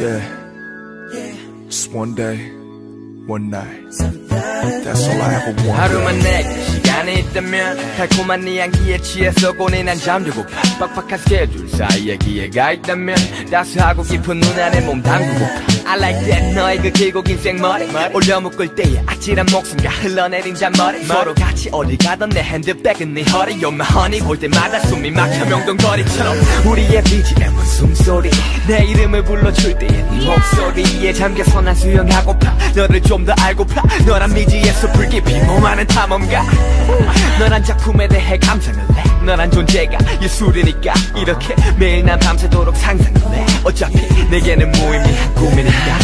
Yeah. Just one day, one night. That's all I ever wanted. 하루만 내게 시간이 있다면 달콤한 네 향기에 취해서 고뇌 난 잠들고파 빡빡한 스케줄 사이에 기회가 있다면 따스하고 깊은 눈 안에 몸 담그고파 I like that 너의 그 길고 긴 생머리 올려 묶을 때의 아찔한 목숨과 흘러내린 잔머리 서로 같이 어디 가던 내 핸드백은 네 허리 You're my honey 볼 때마다 숨이 막혀 명동거리처럼 우리의 BGM은 숨소리 내 이름을 불러줄 때의 네 목소리에 잠겨서 난 수영하고파 너를 좀 더 알고파 너란 미지에서 불깊이 몸하는 탐험가. 너란 작품에 대해 감상을 해 너란 존재가 예술이니까 이렇게 매일 난 밤새도록 상상을 해 어차피 내게는 무의미한 꿈이니까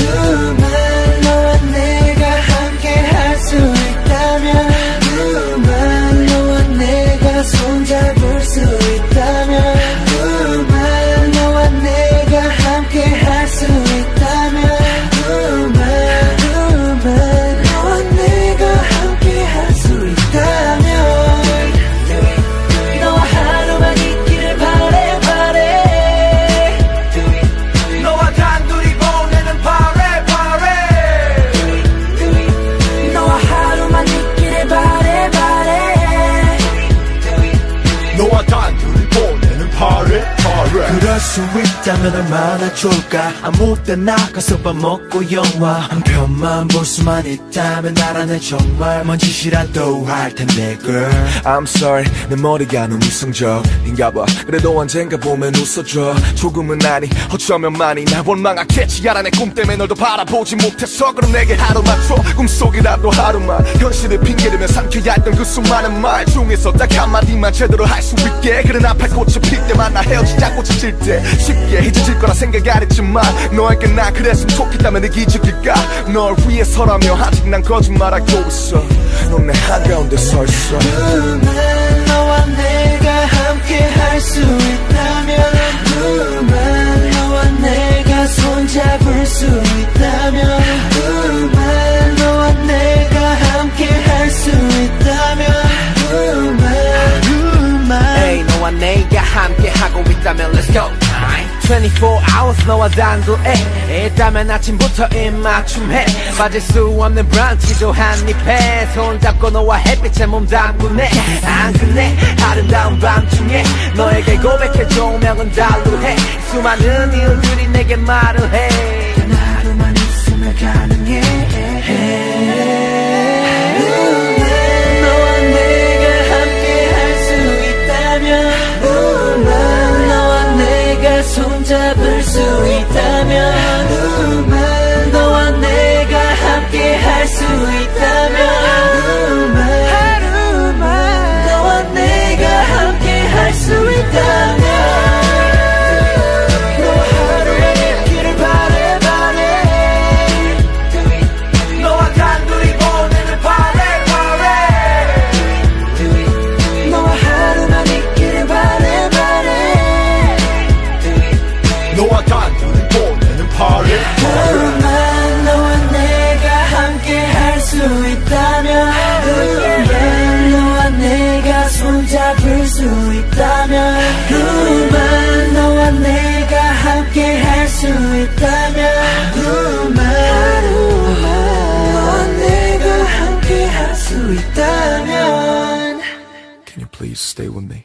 수 있다면 얼마나 좋을까? 아무 때나 가서 밥 먹고 영화 한 편만 볼 수만 있다면 나라는 정말 먼 짓이라도 할 텐데 girl. I'm sorry 내 머리가 너무 이성적인가 봐 그래도 언젠가 보면 웃어줘. 조금은 아니 어쩌면 많이 날 원망하겠지. 알아 내 꿈 때문에 널더 바라보지 못해서 그럼 내게 하루만 줘 꿈속이라도 하루만 현실을 핑계대며 삼켜야 했던 그 수많은 말 중에서 딱 한마디만 제대로 할 수 있게. 그래 나팔 꽃이 필 때만 나 헤어지자 꽃이 질때 쉽게 잊어질 거라 생각 안 했지만 너에게 나 그랬으면 좋겠다면 내 기적일까? 널 위해서라며 아직 난 거짓말하고 있어. 넌 내 한가운데 서 있어. 그만 너와 내가 함께 할 수 있다면 그만 너와 내가 손잡을 수 있다면 그만 너와 내가 함께 할 수 있다면 그만 그만 에이 너와 내가 함께 하고 있다면 Let's go 24 hours 너와 단둘에 있다면 아침부터 입맞춤해. 빠질 수 없는 브런치도 한입해. 손잡고 너와 햇빛에 몸 담그네. 안 끝내 아름다운 밤중에 너에게 고백해 조명은 달루해. 수많은 이유들이 내게 말을 해. 하루만 있으면 가능해 손잡을 수 있다면 있다면 그만 너와 내가 함께 할 수 있다면 그만 너와 내가 함께 할 수 있다면 Can you please stay with me?